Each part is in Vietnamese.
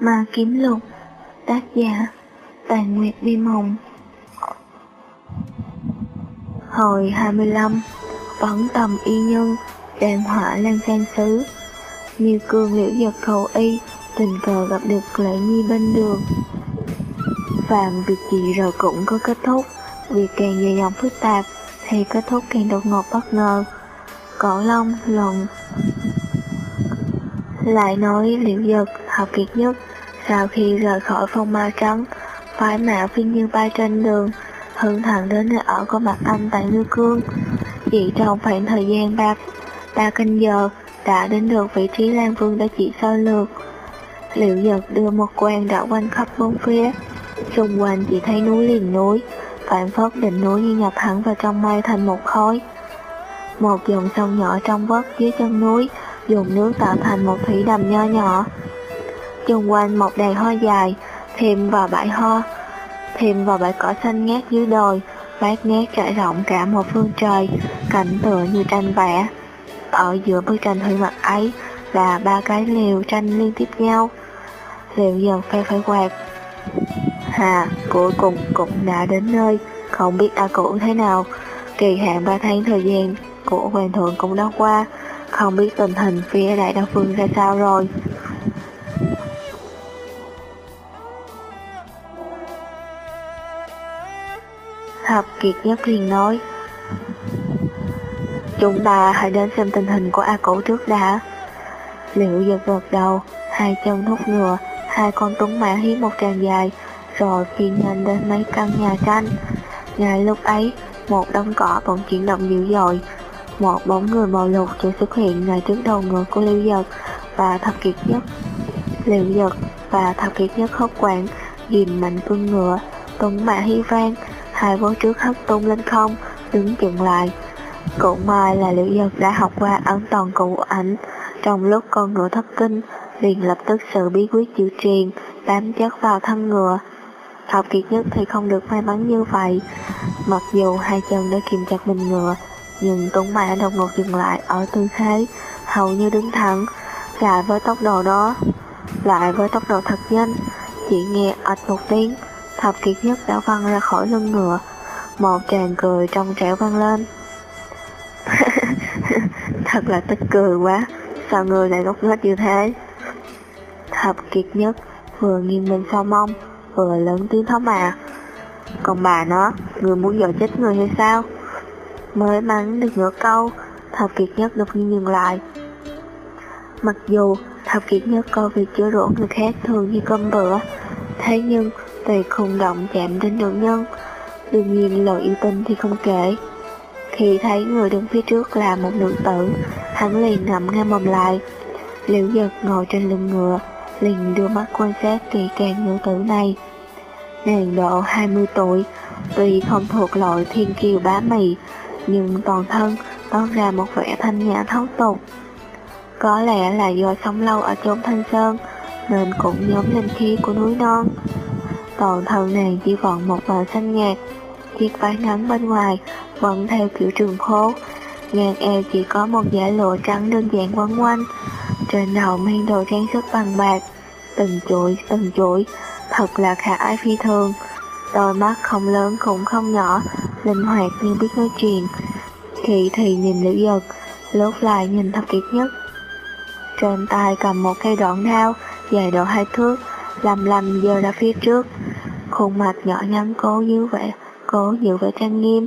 Ma Kiếm Lục, Tác giả Tàn Nguyệt Bi Mộng. Hồi 25 vẫn tầm y nhân Đạn hỏa lan sang xứ. Như cương liễu giật cầu y, Tình cờ gặp được lễ nhi bên đường. Phạm việc gì rồi cũng có kết thúc. Việc càng dài dòng phức tạp, Thì kết thúc càng đột ngột bất ngờ. Cỏ long luận lại nói liễu giật học kiệt nhất sau khi rời khỏi phong ma trắng phái mạo phiên như bay trên đường hưng thẳng đến nơi ở của mặt anh tại Ngư Cương chỉ trong khoảng thời gian ba ba canh giờ, đã đến được vị trí Lan Vương đã chỉ sơ lược Liệu giật đưa một quan đảo quanh khắp bốn phía Xung quanh chỉ thấy núi liền núi, Phản phất đỉnh núi như nhập hẳn vào trong mây thành một khối. Một dòng sông nhỏ trong vớt dưới chân núi, dùng nước tạo thành một thủy đầm nho nhỏ. Chung quanh một đàn hoa dài, thêm vào bãi hoa, thêm vào bãi cỏ xanh ngát dưới đồi, bát ngát trải rộng cả một phương trời, cảnh tựa như tranh vẽ. Ở giữa bức tranh thủy mặc ấy là ba cái liều tranh liên tiếp nhau. Liều dần phe phải quạt. Hà, cuối cùng cũng đã đến nơi, không biết A Cũ thế nào. Kỳ hạn 3 tháng thời gian của hoàng thượng cũng đã qua, không biết tình hình phía đại đa phương ra sao rồi. Kiệt Nhất liền nói Chúng ta hãy đến xem tình hình của A Cổ trước đã. Liệu giật gật đầu, hai chân thúc ngựa, hai con tuấn mã hiến một tràng dài, rồi phi nhanh đến mấy căn nhà tranh. Ngay lúc ấy, một đống cỏ bỗng chuyển động dữ dội, một bóng người màu lục chỉ xuất hiện ngay trước đầu ngựa của Lưu Giật và Thập Kiệt Nhất. liệu Giật và Thập Kiệt Nhất hốt quảng, ghim mạnh cương ngựa, tuấn mã hy vang, hai vó trước hất tung lên không, đứng chừng lại. Cũng may là liễu dật đã học qua ấn toàn cụ ảnh, trong lúc con ngựa thất kinh, liền lập tức sự bí quyết chịu truyền, bám chất vào thân ngựa. Học Kiệt Nhất thì không được may mắn như vậy, mặc dù hai chân đã kìm chặt mình ngựa, nhưng Tuấn Mã đột ngột dừng lại ở tư thế hầu như đứng thẳng, lại với tốc độ đó, lại với tốc độ thật nhanh, chỉ nghe ạch một tiếng, thập kiệt nhất đã văng ra khỏi lưng ngựa, một tràng cười trong trẻo vang lên. Thật là tức cười quá, sao người lại ngốc nghếch như thế? Thập kiệt nhất vừa nghiêng mình sau mông, vừa lớn tiếng thó mà. Còn bà nó, người muốn dọa chết người hay sao? Mới mắng được nửa câu, Thập Kiệt Nhất đột nhiên dừng lại. Mặc dù Thập Kiệt Nhất coi việc chữa rỗ người khác thường như cơm bữa, thế nhưng tùy khung động chạm đến nữ nhân, đương nhiên lời yêu tinh thì không kể. Khi thấy người đứng phía trước là một nữ tử, hắn liền nằm ngay mồm lại. Liễu giật ngồi trên lưng ngựa, liền đưa mắt quan sát kỳ càng nữ tử này. Nàng độ 20 tuổi, tuy không thuộc loại thiên kiều bá mị, nhưng toàn thân toát ra một vẻ thanh nhã thấu tục. Có lẽ là do sống lâu ở chốn thanh sơn, nên cũng nhóm linh khí của núi non. Toàn thân nàng chỉ còn một màu xanh nhạt, chiếc váy ngắn bên ngoài vẫn theo kiểu trường khố, ngang eo chỉ có một dải lụa trắng đơn giản quấn quanh, trên đầu mang đồ trang sức bằng bạc, từng chuỗi từng chuỗi, thật là khả ái phi thường. Đôi mắt không lớn cũng không nhỏ, linh hoạt như biết nói chuyện. Khi thì nhìn Liễu Giật, lúc lại nhìn thập kiệt nhất. Trên tay cầm một cây đoạn đao, dài độ hai thước, lầm lầm giờ ra phía trước. Khuôn mặt nhỏ nhắn cố giữ vẻ, cố giữ vẻ trang nghiêm,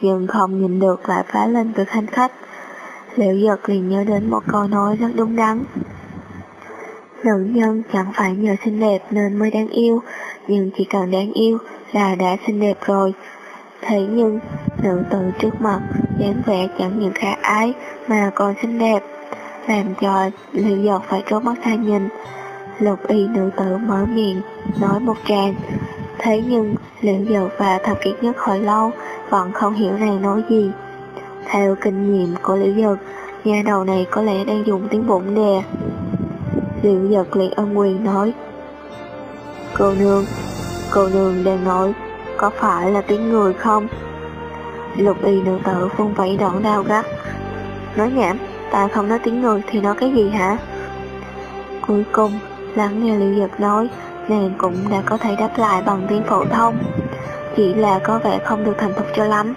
nhưng không nhìn được lại phá lên từ khanh khách. Liễu Giật liền nhớ đến một câu nói rất đúng đắn. Nữ nhân chẳng phải nhờ xinh đẹp nên mới đáng yêu, nhưng chỉ cần đáng yêu là đã xinh đẹp rồi. Thế nhưng, nữ tử trước mặt, dáng vẻ chẳng những khả ái mà còn xinh đẹp, làm cho liệu Giọt phải trốn mắt ra nhìn. Lục y nữ tử mở miệng, nói một tràng. Thế nhưng, Liễu Giật và Thập Kiệt Nhất hồi lâu vẫn không hiểu nàng nói gì. Theo kinh nghiệm của Liễu Dật, nhà đầu này có lẽ đang dùng tiếng bụng đè. Liễu Dật liền ân quyền nói, Cô nương, cô nương đang nói có phải là tiếng người không? Lục y nữ tử vung vẫy đoạn đau gắt. Nói nhảm, ta không nói tiếng người thì nói cái gì hả? Cuối cùng, Lắng nghe Liễu Dật nói, nàng cũng đã có thể đáp lại bằng tiếng phổ thông. Chỉ là có vẻ không được thành thục cho lắm.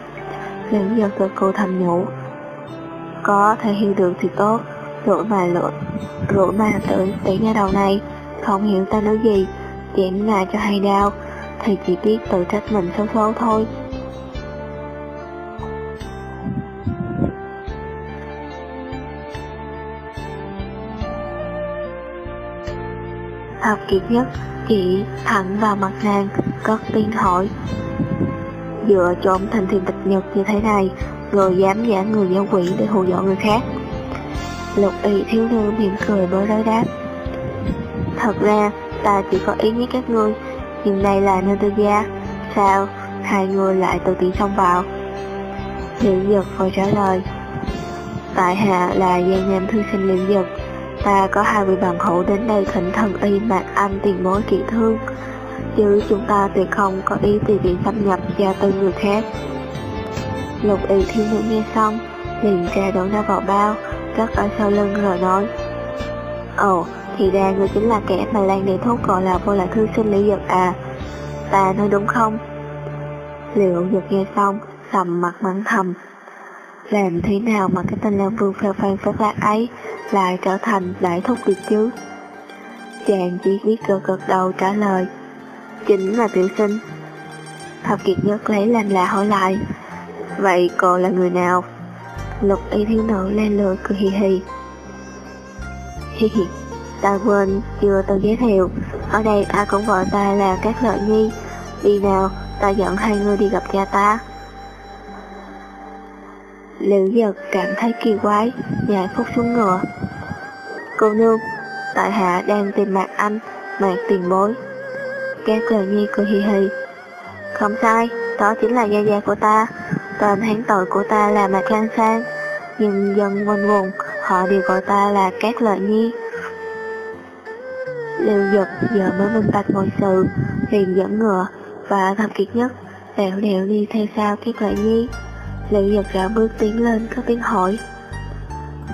Liễu Giật gật cô thầm nhủ. Có thể hiểu được thì tốt, rủi mà lộn, rủi mà tự tỷ nha đầu này, không hiểu ta nói gì, chém ngài cho hay đau, thì chỉ biết tự trách mình xấu xấu thôi. Học kiệt nhất chỉ thẳng vào mặt nàng, cất tiếng hỏi. Dựa trộm thành thiền tịch nhật như thế này, rồi dám giả người giáo quỷ để hù dọa người khác. Lục y thiếu nữ mỉm cười bối rối đáp. Thật ra, ta chỉ có ý với các ngươi, nhưng đây là nơi tư gia. Sao, hai người lại tự tiện xông vào? Liễu Dực vội trả lời. Tại hạ là giang nam thư sinh Liễu Dực ta có hai vị bằng hữu đến đây thỉnh thần y mạc anh tiền mối trị thương, chứ chúng ta tuyệt không có ý tùy tiện xâm nhập gia tư người khác. Lục y thiên nữ nghe xong, liền ra đổ ra vào bao, cất ở sau lưng rồi nói. Ồ, thì ra người chính là kẻ mà Lan để thốt gọi là vô lại thư sinh lý Dật à. Ta nói đúng không? Liệu Dật nghe xong, sầm mặt mắng thầm. Làm thế nào mà cái tên Lan Vương phèo phan phất lạc ấy lại trở thành đại thúc được chứ? Chàng chỉ biết gật gật đầu trả lời. Chính là tiểu sinh. Thập kiệt nhất lấy làm lạ hỏi lại. Vậy cô là người nào? Lục y thiếu nữ lên lừa cười hì hì. Hi hi, ta quên chưa tự giới thiệu. Ở đây ai cũng gọi ta là các lợi nhi. Đi nào, ta dẫn hai người đi gặp cha ta. Liễu giật cảm thấy kỳ quái, nhảy phúc xuống ngựa. Cô nương, tại hạ đang tìm mặt anh, mặt tiền bối. Các lời nhi cười hì hì. Không sai, đó chính là gia gia của ta. Tên hán tội của ta là Mạc Lan Sang, nhưng dân quanh vùng họ đều gọi ta là Cát Lợi Nhi. Liệu giật giờ mới minh bạch mọi sự, liền dẫn ngựa và thập kiệt nhất lẹo đẹo đi theo sau Cát Lợi Nhi. Liêu giật gạo bước tiến lên có tiếng hỏi.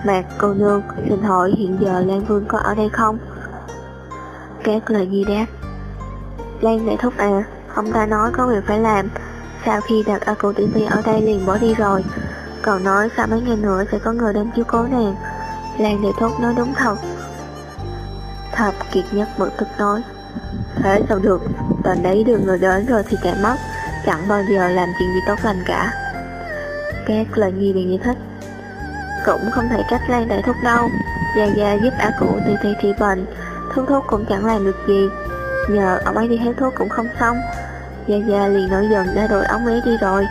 Mạc cô nương, xin hỏi hiện giờ Lan Vương có ở đây không? Các lời Nhi đáp. Lan đại thúc à, ông ta nói có việc phải làm, sau khi đặt A Cụ Tỷ Phi ở đây liền bỏ đi rồi. Còn nói sau mấy ngày nữa sẽ có người đến chiếu cố nàng. Lan đại Thốt nói đúng thật. Thập kiệt nhất bực tức nói. Thế sao được? Tần đấy đưa người đến rồi thì kẻ mất. Chẳng bao giờ làm chuyện gì tốt lành cả. Các lời nghi bị như thích. Cũng không thể trách Lan Đại Thúc đâu. Gia Gia giúp ả Cụ từ từ trị bệnh Thuốc thuốc cũng chẳng làm được gì. Nhờ ông ấy đi hết thuốc cũng không xong. Gia Gia liền nổi giận, đã đổi ống ấy đi rồi.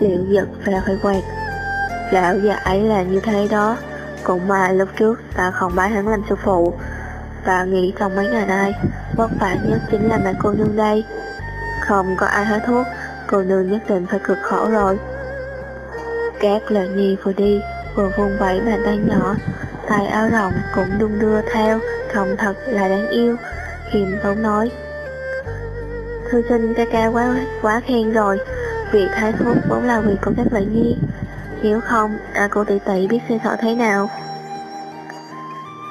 Liệu giật và phải quạt Lão già ấy là như thế đó. Cũng mà lúc trước, ta không bái hắn làm sư phụ. Và nghĩ trong mấy ngày nay, Vất vả nhất chính là mẹ cô nương đây. Không có ai hết thuốc. Cô nương nhất định phải cực khổ rồi. Các lệ nhi vừa đi Vừa vung vẫy bàn tay nhỏ Tay áo rộng cũng đung đưa theo Không thật là đáng yêu hiền tốn nói. Thư sinh ca ca quá quá khen rồi Việc thái thuốc vốn là việc của các lợi nhi Nếu không, à cô tỷ tỷ biết xoay sợ thế nào?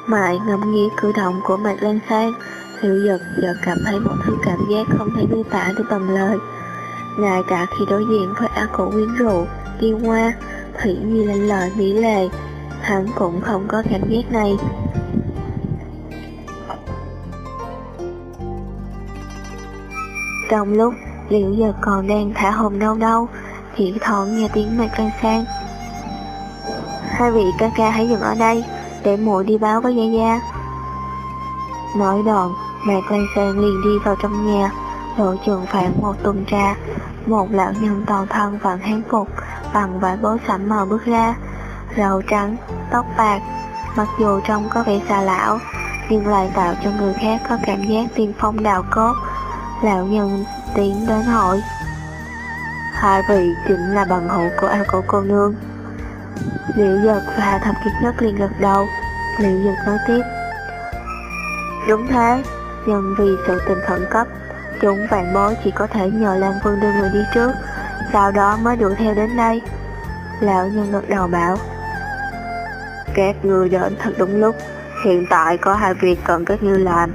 Mại ngẫm nghĩ cử động của Mạc Lan Sang Hiệu giật giờ cảm thấy một thứ cảm giác không thể miêu tả được bằng lời. Ngay cả khi đối diện với A cổ quyến rũ, đi hoa, thủy như lên lời mỹ lệ. Hắn cũng không có cảm giác này. Trong lúc Liễu giờ còn đang thả hồn đâu đâu Thì thoảng nghe tiếng mạch lan sang. Hai vị ca ca hãy dừng ở đây Để muội đi báo với Gia Gia. Nói đoạn Mạc Lan Sang liền đi vào trong nhà Lộ trường phản một tuần tra. Một lão nhân toàn thân vận hán phục Bằng vải bố sẫm màu bước ra Râu trắng, tóc bạc. Mặc dù trông có vẻ xa lão Nhưng lại tạo cho người khác có cảm giác tiên phong đào cốt. Lão nhân tiến đến hỏi Hai vị chính là bằng hữu của A cổ cô nương? Liễu giật và thập kiệt nhất liền gật đầu. Liễu giật nói tiếp Đúng thế Nhưng vì sự tình khẩn cấp Chúng vạn bối chỉ có thể nhờ Lan Vương đưa người đi trước Sau đó mới đuổi theo đến đây Lão nhân ngực đầu bảo Các người đến thật đúng lúc Hiện tại có hai việc cần các ngươi làm.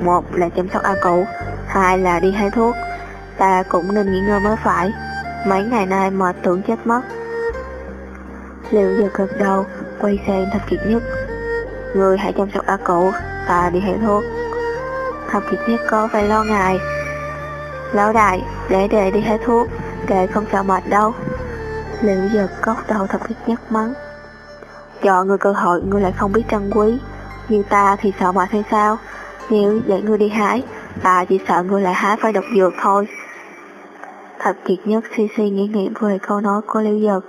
Một là chăm sóc A Cụ, hai là đi hái thuốc. Ta cũng nên nghỉ ngơi mới phải. Mấy ngày nay mệt tưởng chết mất. Liệu giờ gật đầu, quay sang thập kiệt nhất. Người hãy chăm sóc A Cụ, ta đi hái thuốc. Thập kiệt nhất có vẻ lo ngại. Lão đại, để đệ đi hái thuốc, đệ không sợ mệt đâu. Liệu giật cốc đầu thập thiết nhất mắng. Chọn người cơ hội ngươi lại không biết trân quý. Như ta thì sợ mệt hay sao? Nếu để ngươi đi hái Ta chỉ sợ ngươi lại hái phải độc dược thôi. Thật kiệt nhất suy suy nghĩ nghĩ về câu nói của Liễu Giật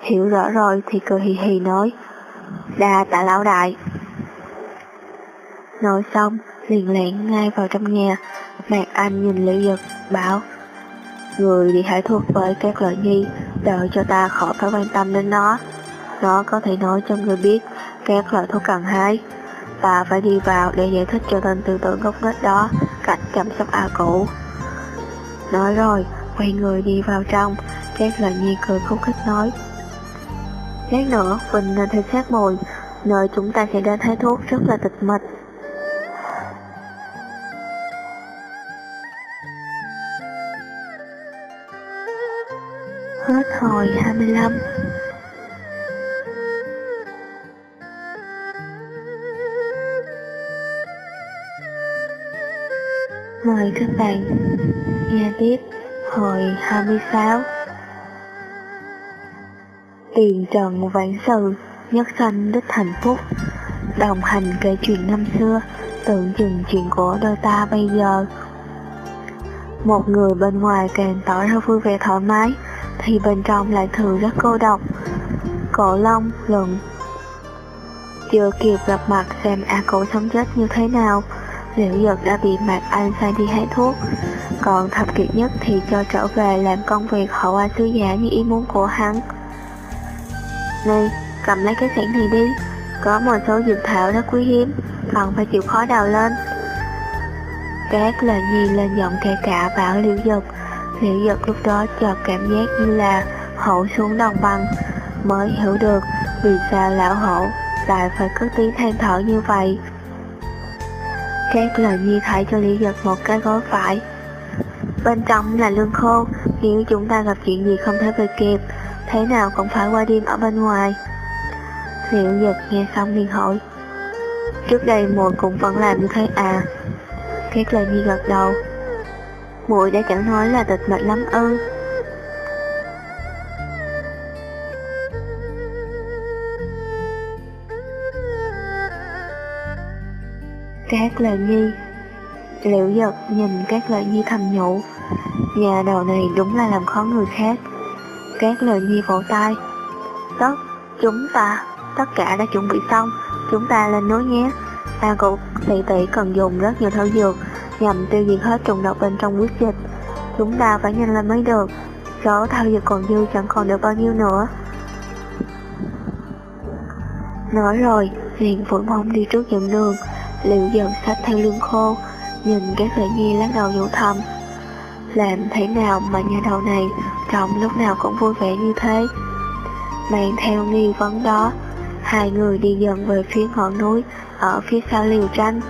Hiểu rõ rồi thì cười hì hì nói Đa tạ lão đại. Nói xong liền lẻn ngay vào trong nhà. Mạc Anh nhìn Lý Giật bảo Người đi hải thuốc với các loại nhi Đợi cho ta khỏi phải quan tâm đến nó nó có thể nói cho người biết các loại thuốc cần hái. Ta phải đi vào để giải thích cho tên tư tưởng ngốc nghếch đó cách chăm sóc A cũ. Nói rồi, quay người đi vào trong, các loại nhi cười khúc khích nói. Lát nữa, Quỳnh nên thêm sát mùi nơi chúng ta sẽ đến hái thuốc rất là tịch mịch. Hồi 25 Mời các bạn nghe tiếp hồi 26 Tiền trần vãn sự, nhất sanh đích hạnh phúc Đồng hành kể chuyện năm xưa, tưởng chừng chuyện của đôi ta bây giờ. Một người bên ngoài càng tỏ ra vui vẻ thoải mái thì bên trong lại thường rất cô độc. Cổ long luận. Chưa kịp gặp mặt xem A cổ sống chết như thế nào Liễu Giật đã bị Mạc Anh sai đi hái thuốc, còn thập kiệt nhất thì cho trở về làm công việc hậu hoa sứ giả như ý muốn của hắn. Này, cầm lấy cái sẻn này đi, có một số dược thảo rất quý hiếm, cần phải chịu khó đào lên. Các lời nhi lên giọng kể cả bảo Liễu Giật, Liễu Giật lúc đó chợt cảm giác như là hậu xuống đồng bằng, mới hiểu được vì sao lão hậu lại phải cất tiếng than thở như vậy. Các là Nhi thải cho Lý Giật một cái gói phải. Bên trong là lương khô, nếu chúng ta gặp chuyện gì không thể về kịp, thế nào cũng phải qua đêm ở bên ngoài. Liệu Giật nghe xong liền hỏi, trước đây muội cũng vẫn làm như thế à? Các là Nhi gật đầu, muội đã chẳng nói là tịch mệt lắm ư. Các lời nhi Liễu giật nhìn các lời nhi thầm nhủ. Nhà đầu này đúng là làm khó người khác. Các lời nhi vỗ tay. Tất, chúng ta, tất cả đã chuẩn bị xong. Chúng ta lên núi nhé. Ta cũng tỷ tỷ cần dùng rất nhiều thảo dược. Nhằm tiêu diệt hết trùng độc bên trong quyết dịch Chúng ta phải nhanh lên mới được Số thao dược còn dư chẳng còn được bao nhiêu nữa Nói rồi, liền vội mong đi trước dẫn đường liệu dần sách theo lương khô, nhìn cái lợi nhi lắc đầu nhủ thầm. Làm thế nào mà nhà đầu này trong lúc nào cũng vui vẻ như thế? Mang theo nghi vấn đó, hai người đi dần về phía ngọn núi ở phía sau liều tranh.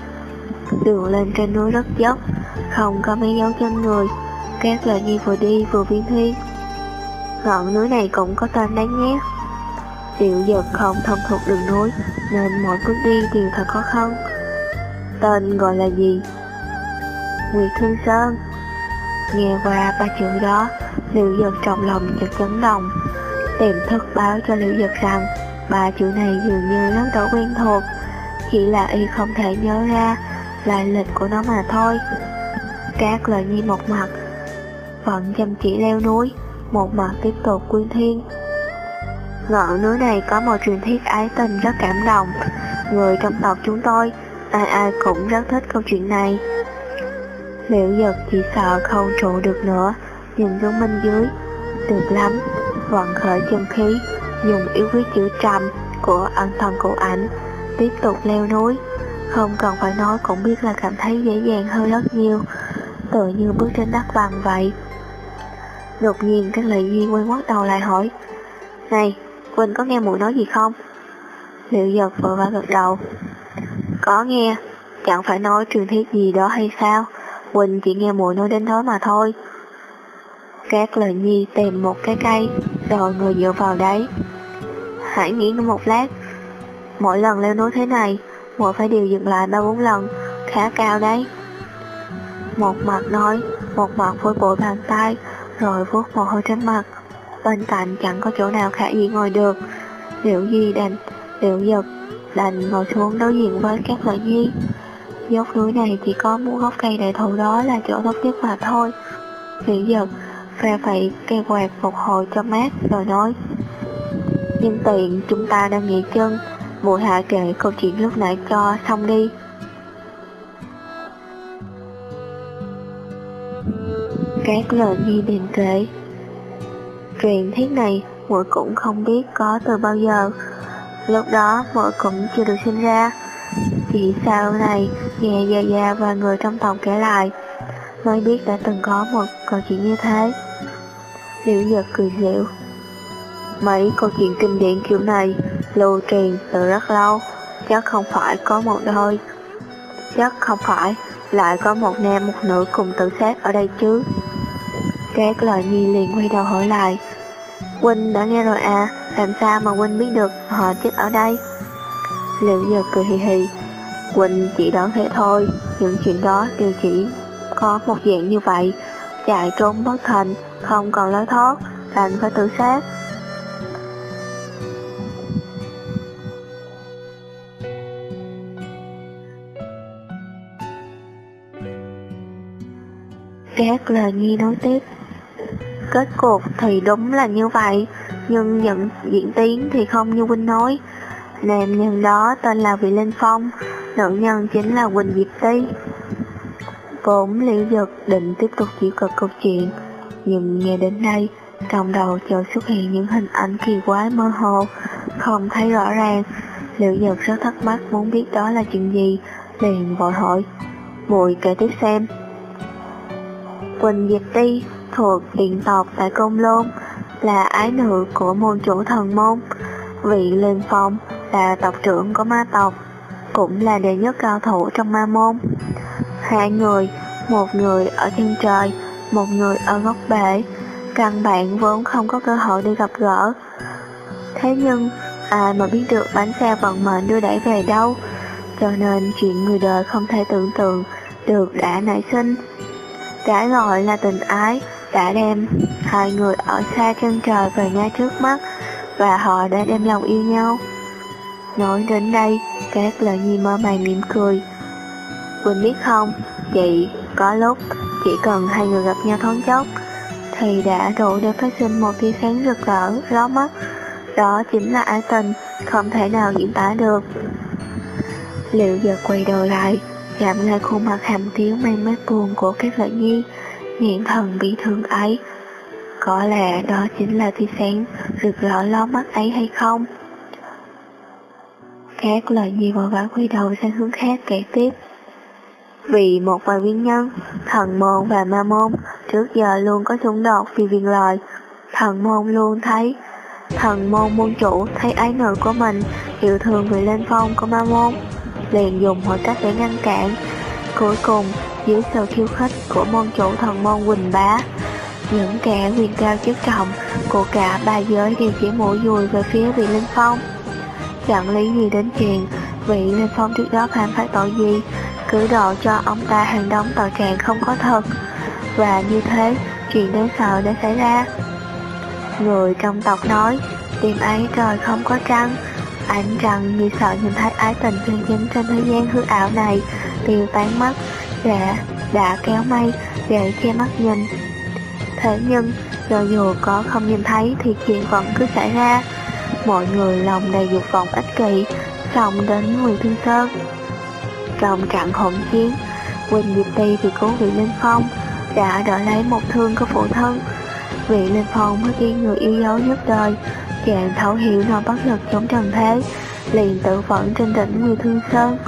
Đường lên trên núi rất dốc, không có mấy dấu chân người, các lợi nhi vừa đi vừa viên thiên. Ngọn núi này cũng có tên đáng nhé. Tiểu giật không thông thuộc đường núi, nên mỗi bước đi đều thật khó khăn. Tên gọi là gì? Nguyệt Thương Sơn Nghe qua ba chữ đó, Liệu Giật trong lòng chợt chấn động Tìm thức báo cho Liệu Giật rằng ba chữ này dường như rất đổ quen thuộc Chỉ là y không thể nhớ ra lại lịch của nó mà thôi Các lời nhi một mặt Vẫn chăm chỉ leo núi Một mặt tiếp tục quyên thiên Ngọn núi này có một truyền thuyết ái tình rất cảm động Người trong tộc chúng tôi ai ai cũng rất thích câu chuyện này. Liễu giật chỉ sợ không trụ được nữa, nhìn xuống bên dưới. Được lắm, vận khởi chân khí, dùng yếu quyết chữ trầm của ân thần của ảnh, tiếp tục leo núi. Không cần phải nói cũng biết là cảm thấy dễ dàng hơn rất nhiều, tự như bước trên đất bằng vậy. Đột nhiên các lệ duy quay quát đầu lại hỏi, Này, Quỳnh có nghe mùi nói gì không? Liệu giật vội vã gật đầu, Có nghe, chẳng phải nói truyền thuyết gì đó hay sao, Quỳnh chỉ nghe mùi nói đến đó mà thôi. Các lời nhi tìm một cái cây, rồi ngồi dựa vào đấy. Hãy nghĩ một lát, mỗi lần leo núi thế này, mỗi phải điều dừng lại ba bốn lần, khá cao đấy. Một mặt nói, một mặt vội bội bàn tay, rồi vuốt mồ hôi trên mặt. Bên cạnh chẳng có chỗ nào khả dĩ ngồi được. Liệu Di đành, liệu giật đành ngồi xuống đối diện với các lợi nhi. Dốc núi này chỉ có một gốc cây đại thụ đó là chỗ tốt nhất mà thôi. Liệu giật phe phải cây quạt một hồi cho mát rồi nói nhưng tiện chúng ta đang nghỉ chân, mùi hạ kể câu chuyện lúc nãy cho xong đi. Các lời nhi bèn kể. Truyền thuyết này muội cũng không biết có từ bao giờ. Lúc đó muội cũng chưa được sinh ra. Chỉ sau này, nghe Gia Gia và người trong tộc kể lại, Mới biết đã từng có một câu chuyện như thế. Liễu giật cười dịu Mấy câu chuyện kinh điển kiểu này lưu truyền từ rất lâu Chắc không phải có một đôi Chắc không phải lại có một nam một nữ cùng tự sát ở đây chứ Các lời nhi liền quay đầu hỏi lại Huynh đã nghe rồi à, làm sao mà Huynh biết được họ chết ở đây? Liệu giờ cười hì hì, Huynh chỉ đoán thế thôi, những chuyện đó đều chỉ có một dạng như vậy, chạy trốn bất thành, không còn lối thoát, đành phải tự sát. Các lời nghi nói tiếp Kết cục thì đúng là như vậy, nhưng nhận diễn tiến thì không như Huynh nói. Nam nhân đó tên là Vị Linh Phong, nữ nhân chính là Quỳnh Diệp Ti. Vốn Lý Dực định tiếp tục chỉ cực câu chuyện, nhưng nghe đến đây, trong đầu chợt xuất hiện những hình ảnh kỳ quái mơ hồ, không thấy rõ ràng. Liễu Dực rất thắc mắc muốn biết đó là chuyện gì, liền vội hỏi. Mùi kể tiếp xem. Quỳnh Diệp Ti thuộc điện tộc tại Công Lôn, là ái nữ của môn chủ thần môn. Vị Linh Phong là tộc trưởng của ma tộc, cũng là đệ nhất cao thủ trong ma môn. Hai người, một người ở trên trời, một người ở góc bể, căn bản vốn không có cơ hội đi gặp gỡ. Thế nhưng, ai mà biết được bánh xe vận mệnh đưa đẩy về đâu, cho nên chuyện người đời không thể tưởng tượng được đã nảy sinh. Cái gọi là tình ái đã đem hai người ở xa chân trời về ngay trước mắt và họ đã đem lòng yêu nhau. Nói đến đây, các lời nhi mơ màng mỉm cười. Quỳnh biết không, chị có lúc chỉ cần hai người gặp nhau thoáng chốc thì đã đủ để phát sinh một tia sáng rực rỡ, ló mắt. Đó chính là ái tình, không thể nào diễn tả được. Liệu giờ quay đầu lại, chạm lên khuôn mặt hàm tiếu mang mát buồn của các lợi nhi, Nghiện thần bị thương ấy Có lẽ đó chính là tia sáng rực rỡ ló mắt ấy hay không? Các lợi nhi vội vã quay đầu sang hướng khác kể tiếp Vì một vài nguyên nhân, thần môn và ma môn trước giờ luôn có xung đột vì viên lời. Thần môn luôn thấy thần môn môn chủ thấy ái nữ của mình yêu thương người lên phong của ma môn liền dùng mọi cách để ngăn cản cuối cùng dưới sự khiêu khích của môn chủ thần môn Quỳnh Bá. Những kẻ quyền cao chức trọng của cả ba giới đều chỉ mũi dùi về phía vị Linh Phong. Chẳng lý gì đến chuyện vị Linh Phong trước đó phạm phải tội gì, cử độ cho ông ta hàng đống tội trạng không có thật. Và như thế, chuyện đáng sợ đã xảy ra. Người trong tộc nói, đêm ấy trời không có trăng, ảnh rằng như sợ nhìn thấy ái tình chân chính trên thế gian hư ảo này tiêu tán mất đã, đã kéo mây để che mắt nhìn. Thế nhưng, cho dù có không nhìn thấy thì chuyện vẫn cứ xảy ra. Mọi người lòng đầy dục vọng ích kỷ, xong đến Nguyễn Thương Sơn. Trong trận hỗn chiến, Quỳnh Diệp Ti thì cố vị Linh Phong đã đỡ lấy một thương của phụ thân. Vị Linh Phong mới khi người yêu dấu nhất đời, chàng thấu hiểu nó bất lực chống trần thế, liền tự vẫn trên đỉnh người Thương Sơn.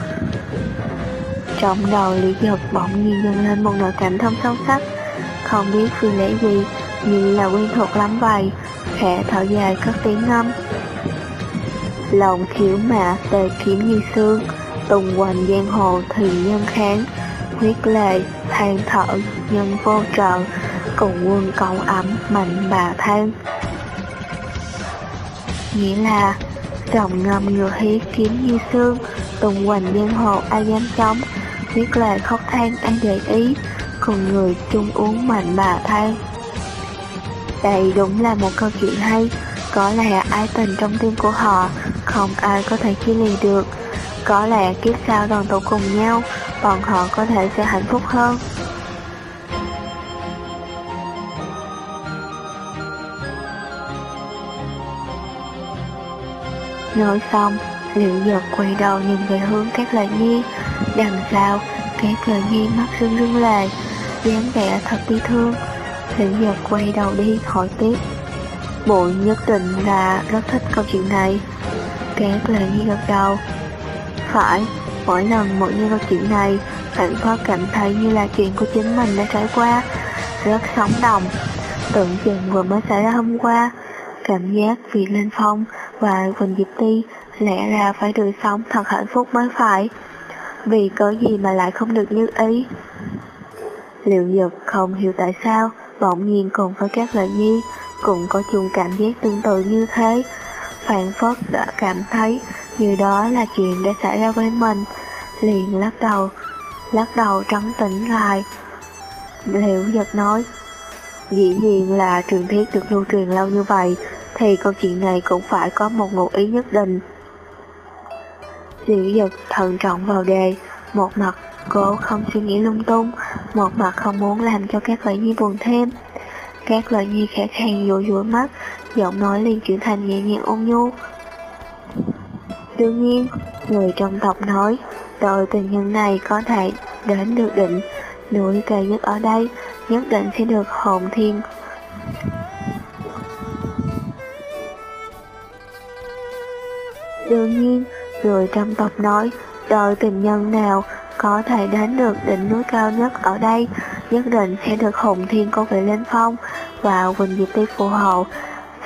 Trong đầu Lý Giật bỗng nhiên dâng lên một nỗi cảm thông sâu sắc Không biết vì lẽ gì Nhưng là quen thuộc lắm vậy Khẽ thở dài cất tiếng ngâm Lòng khiếu mạ tề kiếm như xương tùng quanh giang hồ thì nhân kháng, huyết lệ, than thở, nhân vô trợ, cùng quân cầu ẩm mạnh bà than. Nghĩa là Rồng ngầm ngựa hí kiếm như xương, tùng quanh giang hồ ai dám chống, viết lời khóc than ai để ý, cùng người chung uống mạnh bà than. Đây đúng là một câu chuyện hay, có lẽ ai tình trong tim của họ, không ai có thể chia lìa được. Có lẽ kiếp sau đoàn tụ cùng nhau, bọn họ có thể sẽ hạnh phúc hơn. Nói xong, liệu giật quay đầu nhìn về hướng các lợi nhi, đằng sau, các lợi nhi mắt rưng rưng lệ, dáng vẻ thật bi thương. Liệu giật quay đầu đi hỏi tiếp. Bụi nhất định là rất thích câu chuyện này. Các lợi nhi gật đầu. Phải, mỗi lần mỗi như câu chuyện này, bạn có cảm thấy như là chuyện của chính mình đã trải qua, rất sống động. Tưởng chừng vừa mới xảy ra hôm qua, cảm giác vì lên phong và Quỳnh Diệp Ti lẽ ra phải được sống thật hạnh phúc mới phải. Vì có gì mà lại không được như ý. Liệu Dực không hiểu tại sao bỗng nhiên cùng với các lợi nhi cũng có chung cảm giác tương tự như thế. Phản Phất đã cảm thấy như đó là chuyện đã xảy ra với mình, liền lắc đầu, lắc đầu trấn tĩnh lại. Liệu Dực nói, dĩ nhiên là truyền thuyết được lưu truyền lâu như vậy, thì câu chuyện này cũng phải có một ngụ ý nhất định. Liễu dật thận trọng vào đề, một mặt cố không suy nghĩ lung tung, một mặt không muốn làm cho các lợi nhi buồn thêm. Các lợi nhi khẽ khàng dụi dụi mắt, giọng nói liền chuyển thành nhẹ nhàng ôn nhu. Đương nhiên, người trong tộc nói, đôi tình nhân này có thể đến được định, núi cao nhất ở đây nhất định sẽ được hồn thiên Đương nhiên, người trong tộc nói, đời tình nhân nào có thể đến được đỉnh núi cao nhất ở đây, nhất định sẽ được hùng thiên Cô vị lên phong và Quỳnh Diệp Ti phù hộ,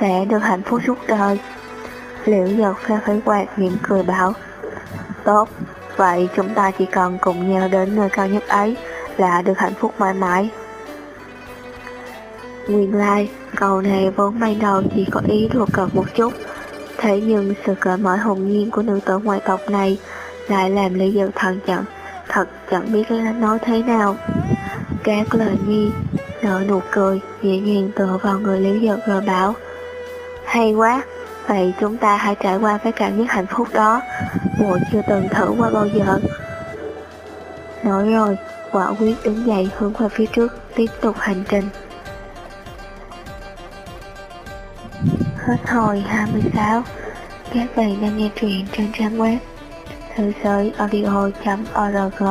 sẽ được hạnh phúc suốt đời. Liễu giật pha khởi quạt mỉm cười bảo, tốt, vậy chúng ta chỉ cần cùng nhau đến nơi cao nhất ấy là được hạnh phúc mãi mãi. Nguyên lai, like, câu này vốn ban đầu chỉ có ý thuộc cợt một chút, Thế nhưng sự cởi mở hồn nhiên của nữ tử ngoại tộc này lại làm Lý Dư thần chẳng, thật chẳng biết nói thế nào. Các lời nhi nở nụ cười, nhẹ nhàng tựa vào người Lý Dư rồi bảo Hay quá, vậy chúng ta hãy trải qua cái cảm giác hạnh phúc đó, bộ chưa từng thử qua bao giờ. Nói rồi, quả quyết đứng dậy hướng về phía trước, tiếp tục hành trình. Hết hồi 26 Các bạn đang nghe truyện trên trang web thế giới audio.org